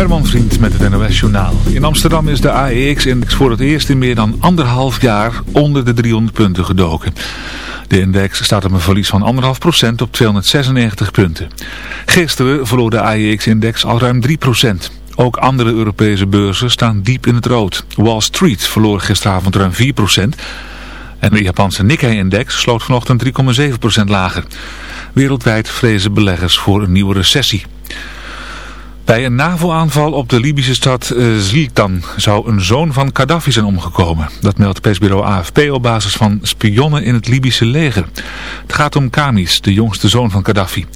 Herman Vriend met het NOS Journaal. In Amsterdam is de AEX-index voor het eerst in meer dan anderhalf jaar onder de 300 punten gedoken. De index staat op een verlies van 1,5% op 296 punten. Gisteren verloor de AEX-index al ruim 3%. Ook andere Europese beurzen staan diep in het rood. Wall Street verloor gisteravond ruim 4%. En de Japanse Nikkei-index sloot vanochtend 3,7% lager. Wereldwijd vrezen beleggers voor een nieuwe recessie. Bij een NAVO-aanval op de Libische stad uh, Ziltan zou een zoon van Gaddafi zijn omgekomen. Dat meldt persbureau AFP op basis van spionnen in het Libische leger. Het gaat om Kamis, de jongste zoon van Gaddafi.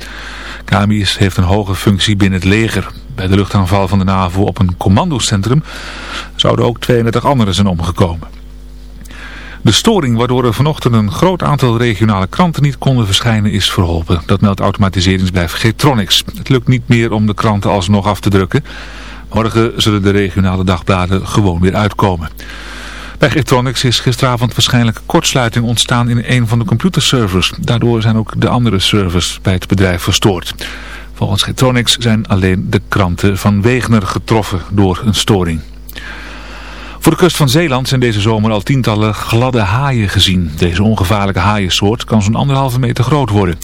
Kamis heeft een hoge functie binnen het leger. Bij de luchtaanval van de NAVO op een commandocentrum zouden ook 32 anderen zijn omgekomen. De storing waardoor er vanochtend een groot aantal regionale kranten niet konden verschijnen is verholpen. Dat meldt automatiseringsbedrijf Getronics. Het lukt niet meer om de kranten alsnog af te drukken. Morgen zullen de regionale dagbladen gewoon weer uitkomen. Bij Getronics is gisteravond waarschijnlijk kortsluiting ontstaan in een van de computerservers. Daardoor zijn ook de andere servers bij het bedrijf verstoord. Volgens Getronics zijn alleen de kranten van Wegener getroffen door een storing. Voor de kust van Zeeland zijn deze zomer al tientallen gladde haaien gezien. Deze ongevaarlijke haaiensoort kan zo'n anderhalve meter groot worden.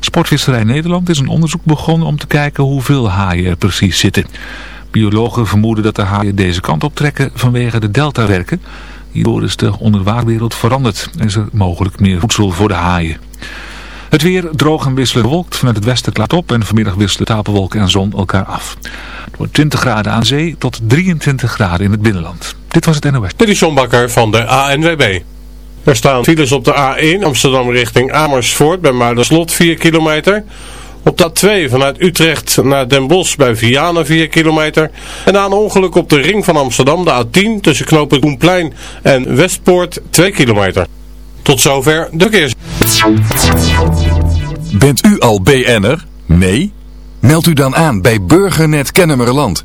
Sportvisserij Nederland is een onderzoek begonnen om te kijken hoeveel haaien er precies zitten. Biologen vermoeden dat de haaien deze kant op trekken vanwege de deltawerken. Hierdoor is de onderwaarwereld veranderd en is er mogelijk meer voedsel voor de haaien. Het weer droog en wisselend bewolkt. Vanuit het westen klaart op en vanmiddag wisselen stapelwolken en zon elkaar af. Het wordt 20 graden aan zee tot 23 graden in het binnenland. Dit was het NOS. Dit is John Bakker van de ANWB. Er staan files op de A1 Amsterdam richting Amersfoort bij Muiderslot 4 kilometer. Op de A2 vanuit Utrecht naar Den Bosch bij Vianen 4 kilometer. En na een ongeluk op de ring van Amsterdam de A10 tussen knopen Koenplein en Westpoort 2 kilometer. Tot zover de verkeers. Bent u al BN'er? Nee? Meld u dan aan bij Burgernet Kennemerland.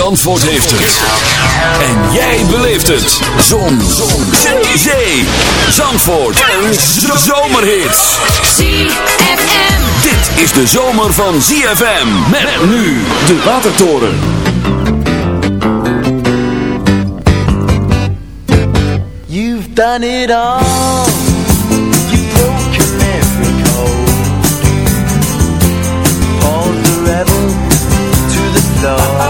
Zandvoort heeft het. En jij beleeft het. Zon. Zon. Zee. Zandvoort. Een zomerhit. ZFM. Dit is de zomer van ZFM. Met nu de Watertoren. You've done it all. You've broken every code. Pulled the rebel to the floor.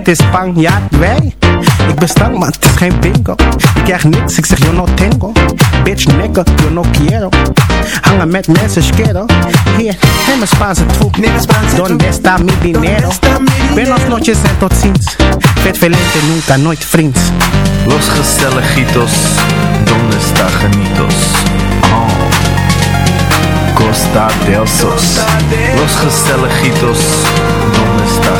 Het is Spanjaard, wij. Ik ben stank, maar het is geen bingo. Ik krijg niks, ik zeg yo no tengo. Bitch, nigga, yo no quiero. Hangen met mensen, schero. Hier, neem mijn Spaanse troep. Donde está mi dinero? Buenos noches en tot ziens. Vet velente, nunca, nooit vriends. Los gezelligitos, donde está genitos? Oh. Costa del Sos. Los gezelligitos, donde está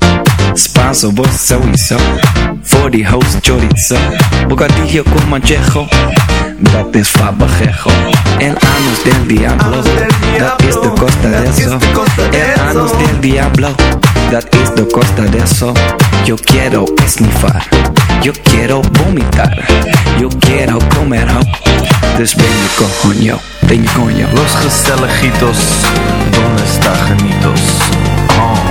Spanso, vos sowieso. Voor die host chorizo. Bocadillo con manchejo. Dat is fabajejo. El anus del diablo. Dat is de costa de eso. El anus del diablo. Dat is de costa de eso. Yo quiero esnifar. Yo quiero vomitar. Yo quiero comer ho. Dus ben je coño. Ben je coño. Los gezelligitos, donde está genitos? Oh.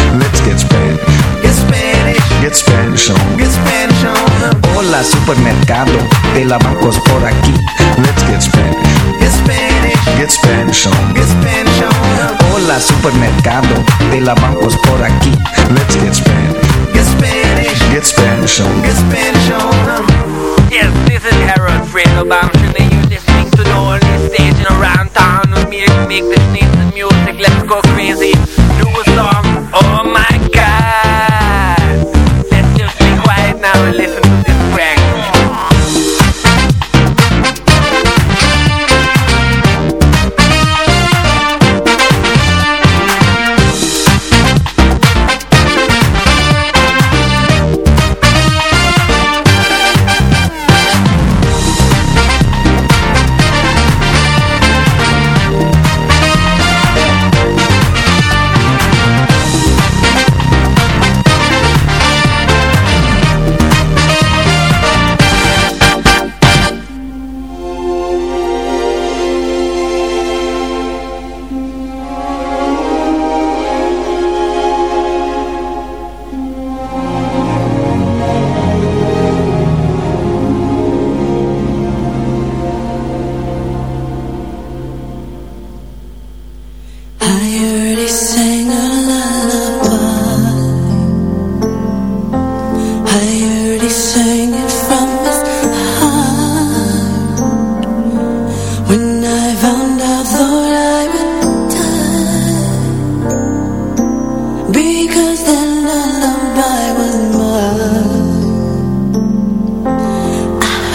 Let's get Spanish. Get Spanish. Get Spanish on. Get Spanish on. Hola supermercado de la bancos por aquí. Let's get Spanish. Get Spanish. Get Spanish on. Get Spanish on. Hola supermercado de la bancos por aquí. Let's get Spanish. Get Spanish. Get Spanish on. Get Spanish on. Yes, this is Harold Friedelbaum, and you're listening to the only station around town with me to make this nice music. Let's go crazy. Do a song.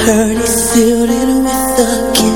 Heard he sealed it with a kiss.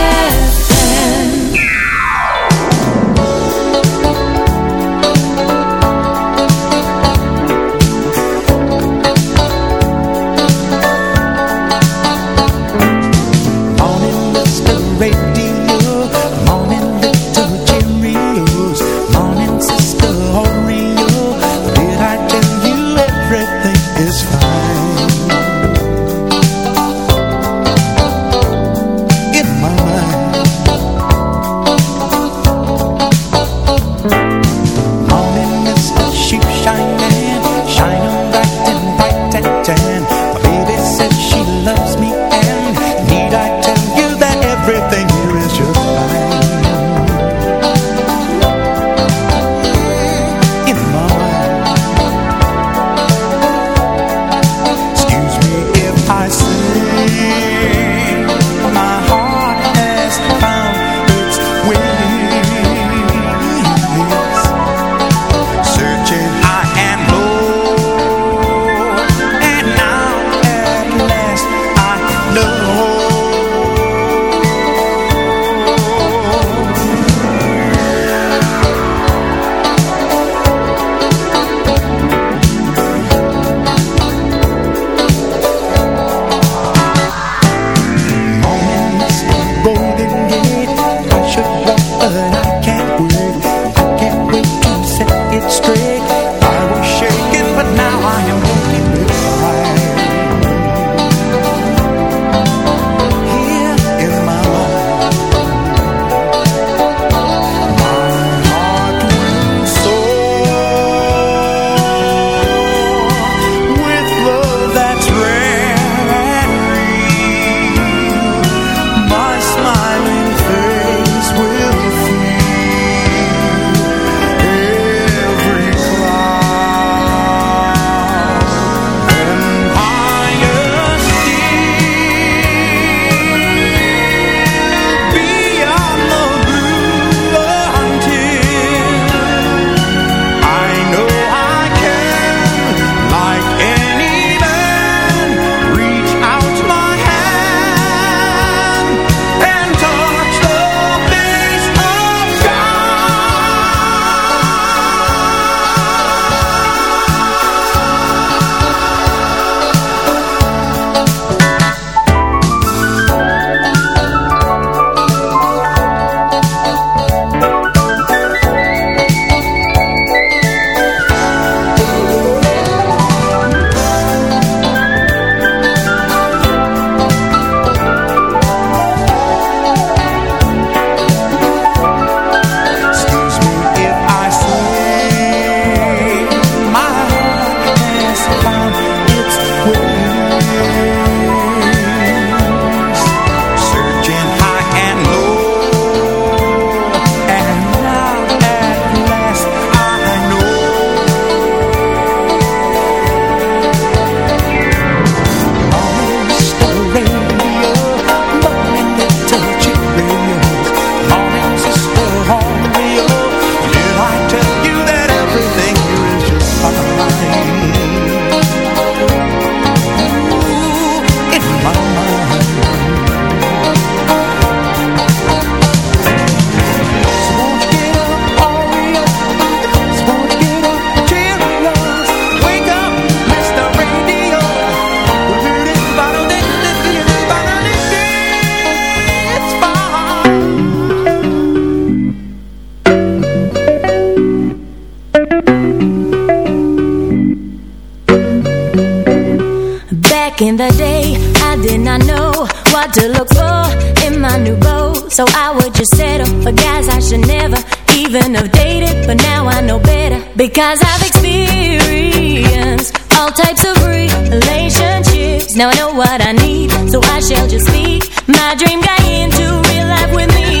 in the day I did not know what to look for in my new role. So I would just settle for guys I should never even have dated. But now I know better because I've experienced all types of relationships. Now I know what I need, so I shall just speak my dream guy into real life with me.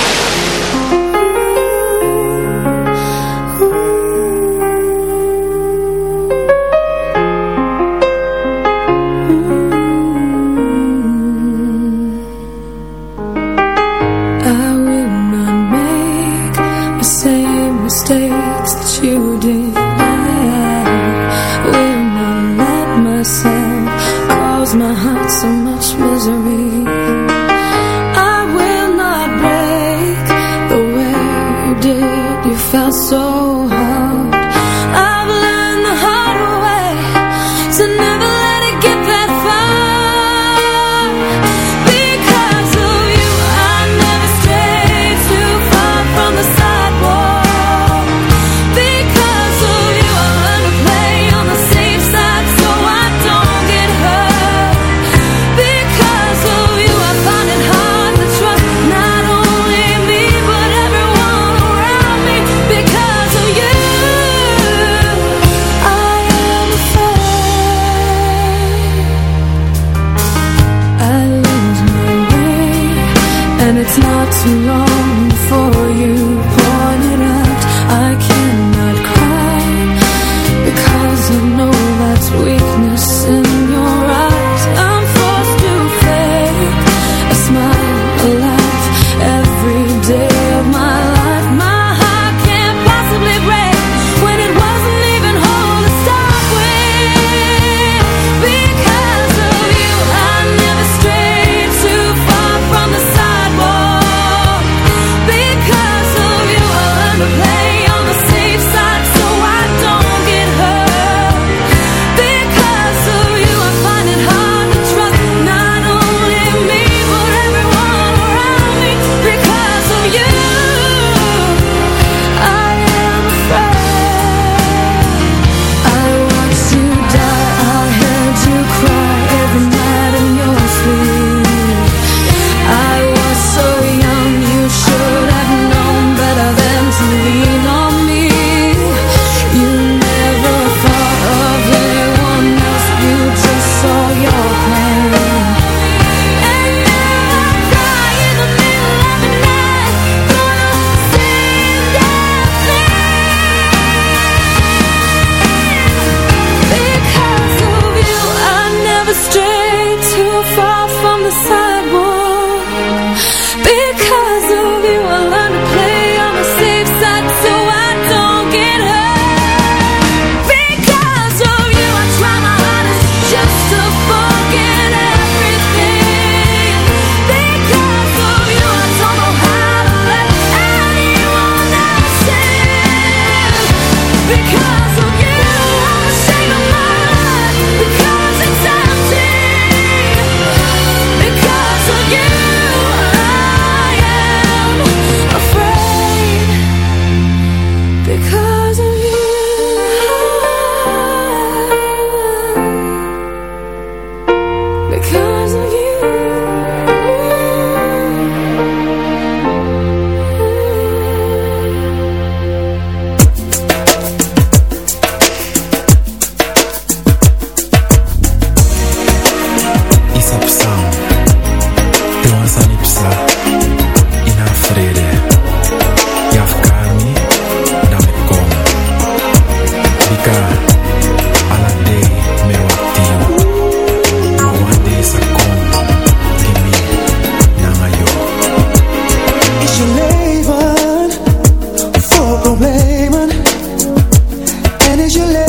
misery.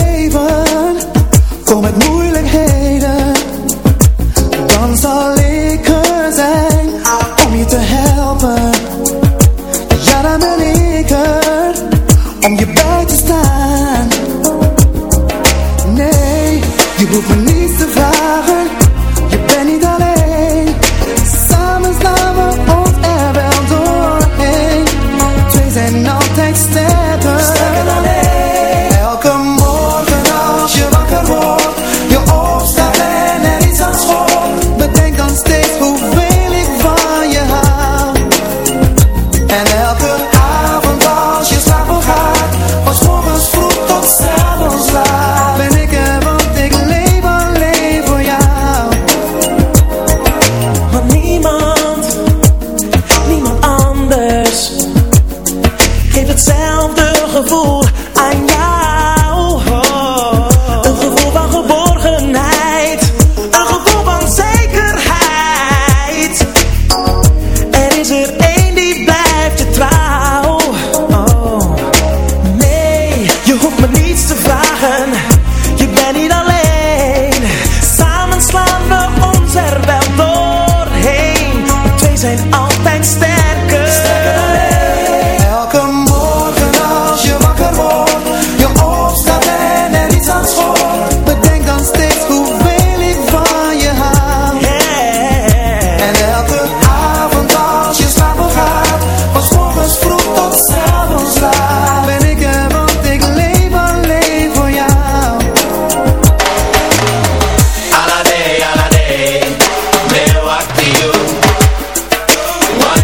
leven. Kom het moeilijk.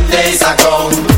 One day sakong,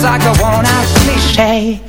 sounds like a worn out cliche.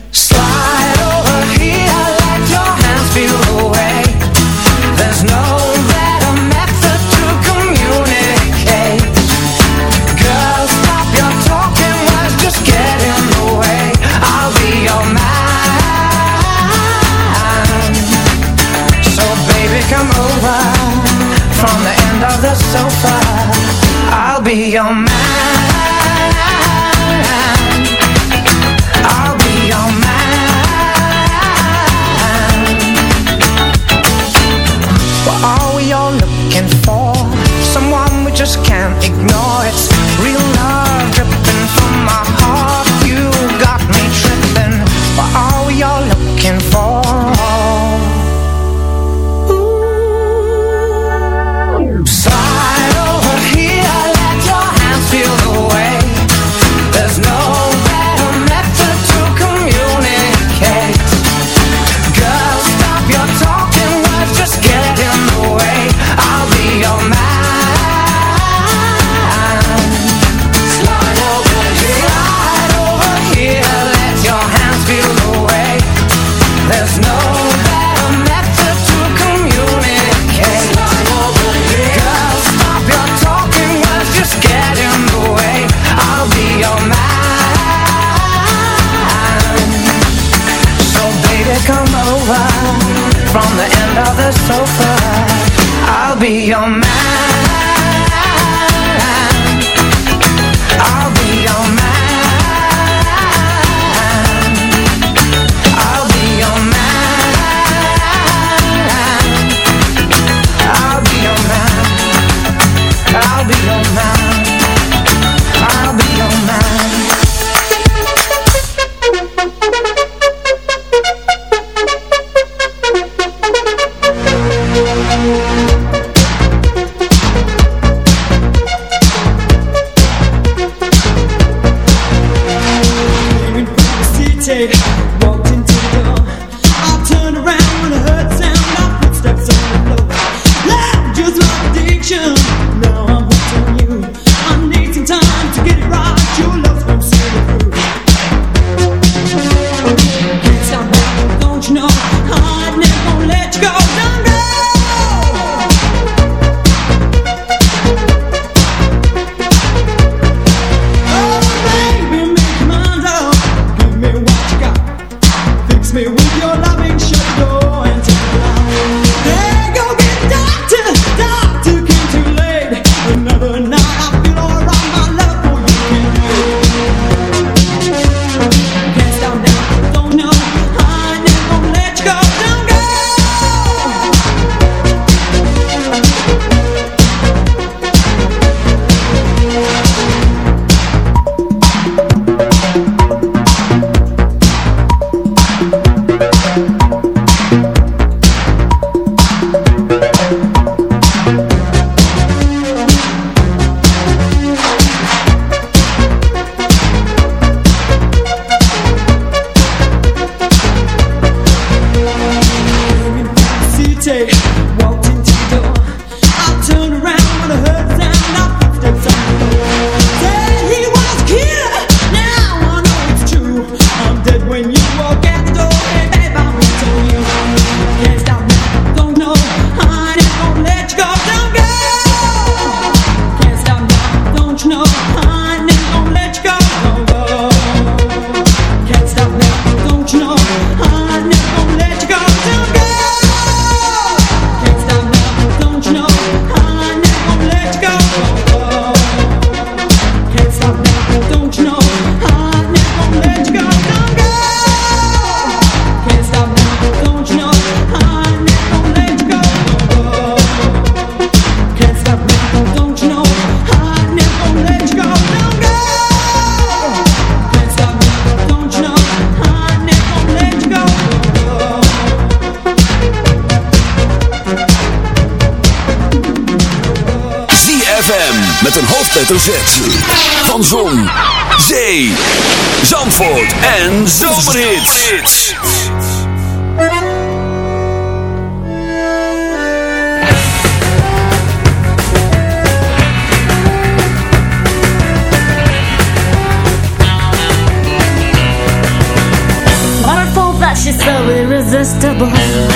Irresistible.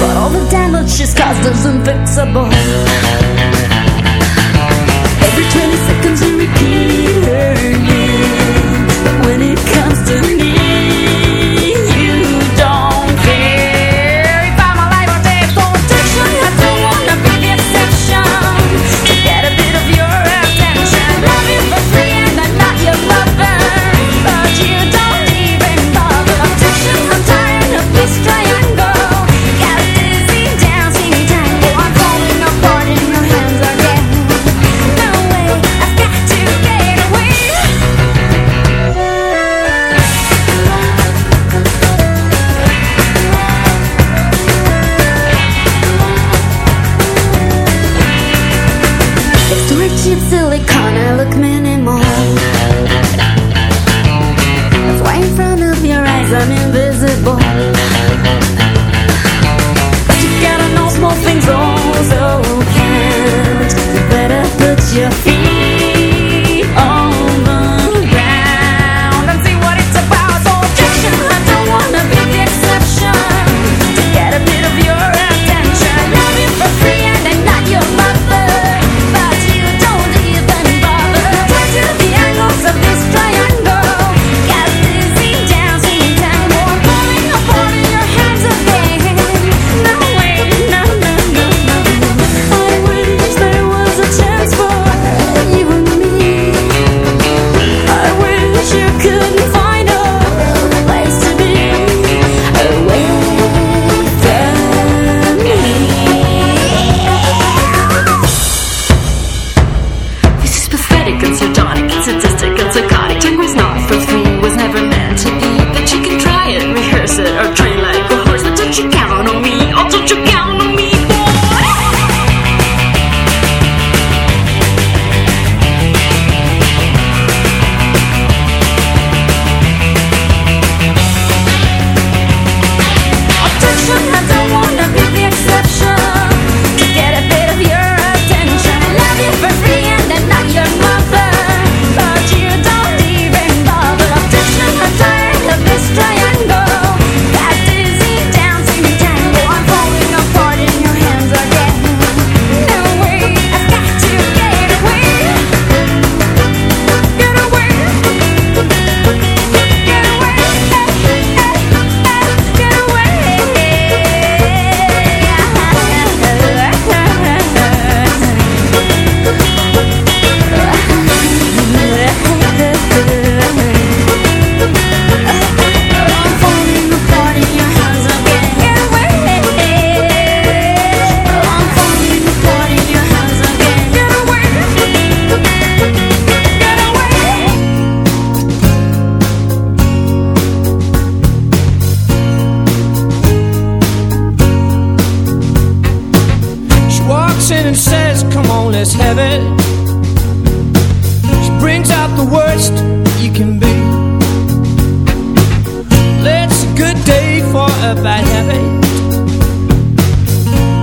But all the damage she's caused is unfixable.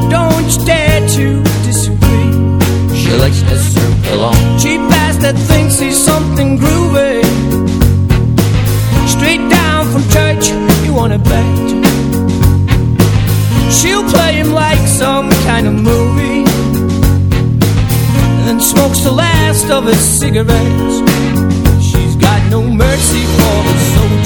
Don't you dare to disagree. She likes to serve alone. Cheap ass that thinks he's something groovy. Straight down from church, you wanna bet. She'll play him like some kind of movie. And then smokes the last of his cigarettes. She's got no mercy for the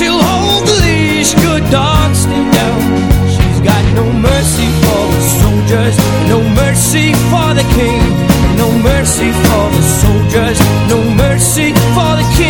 she'll hold the leash, good dog, stay down. She's got no mercy for the soldiers, no mercy for the king, no mercy for the soldiers, no mercy for the king.